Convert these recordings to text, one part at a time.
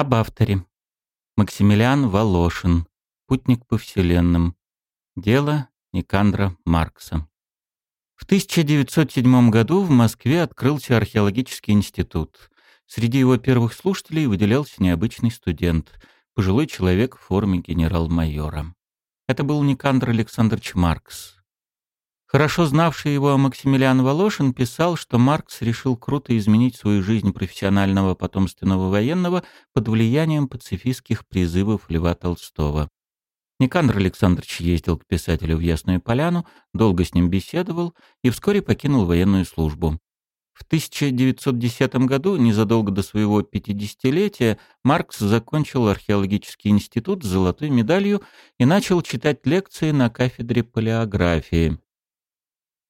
Об авторе. Максимилиан Волошин. Путник по вселенным. Дело Никандра Маркса. В 1907 году в Москве открылся археологический институт. Среди его первых слушателей выделялся необычный студент, пожилой человек в форме генерал-майора. Это был Никандр Александрович Маркс. Хорошо знавший его Максимилиан Волошин писал, что Маркс решил круто изменить свою жизнь профессионального потомственного военного под влиянием пацифистских призывов Льва Толстого. Никандр Александрович ездил к писателю в Ясную Поляну, долго с ним беседовал и вскоре покинул военную службу. В 1910 году, незадолго до своего 50-летия, Маркс закончил археологический институт с золотой медалью и начал читать лекции на кафедре палеографии.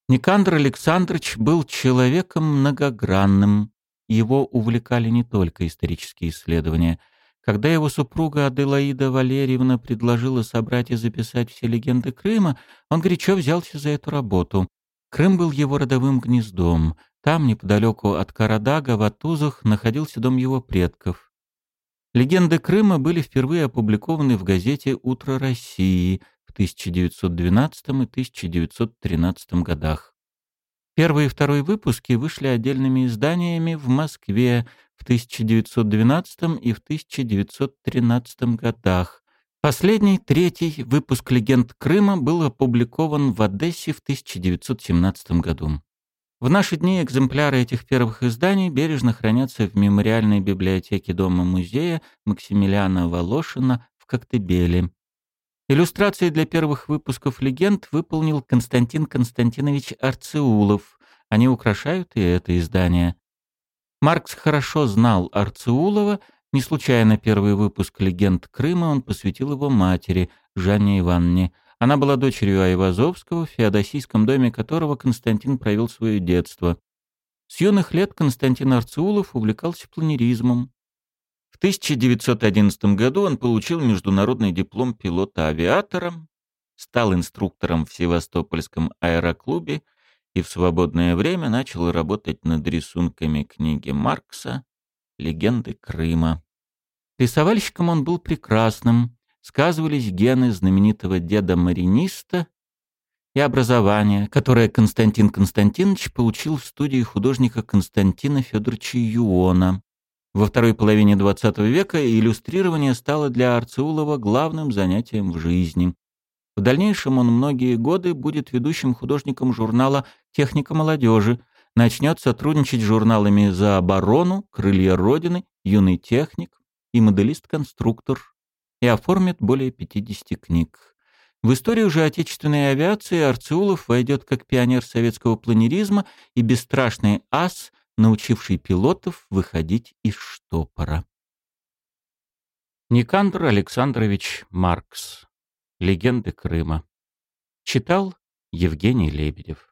Никандр Александрович был человеком многогранным. Его увлекали не только исторические исследования – когда его супруга Аделаида Валерьевна предложила собрать и записать все легенды Крыма, он горячо взялся за эту работу. Крым был его родовым гнездом. Там, неподалеку от Карадага, в Атузах, находился дом его предков. Легенды Крыма были впервые опубликованы в газете «Утро России» 1912 и 1913 годах. Первый и второй выпуски вышли отдельными изданиями в Москве в 1912 и в 1913 годах. Последний, третий выпуск «Легенд Крыма» был опубликован в Одессе в 1917 году. В наши дни экземпляры этих первых изданий бережно хранятся в мемориальной библиотеке Дома-музея Максимилиана Волошина в Коктебеле. Иллюстрации для первых выпусков «Легенд» выполнил Константин Константинович Арцеулов. Они украшают и это издание. Маркс хорошо знал Арцеулова, не случайно первый выпуск «Легенд Крыма» он посвятил его матери, Жанне Ивановне. Она была дочерью Айвазовского, в феодосийском доме которого Константин провел свое детство. С юных лет Константин Арцеулов увлекался планеризмом. В 1911 году он получил международный диплом пилота-авиатора, стал инструктором в Севастопольском аэроклубе и в свободное время начал работать над рисунками книги Маркса «Легенды Крыма». Рисовальщиком он был прекрасным, сказывались гены знаменитого деда-мариниста и образование, которое Константин Константинович получил в студии художника Константина Федоровича Юона. Во второй половине XX века иллюстрирование стало для Арцеулова главным занятием в жизни. В дальнейшем он многие годы будет ведущим художником журнала «Техника молодежи», начнет сотрудничать с журналами «За оборону», «Крылья Родины», «Юный техник» и «Моделист-конструктор» и оформит более 50 книг. В историю же отечественной авиации Арцеулов войдет как пионер советского планеризма и бесстрашный ас научивший пилотов выходить из штопора. Никандр Александрович Маркс. Легенды Крыма. Читал Евгений Лебедев.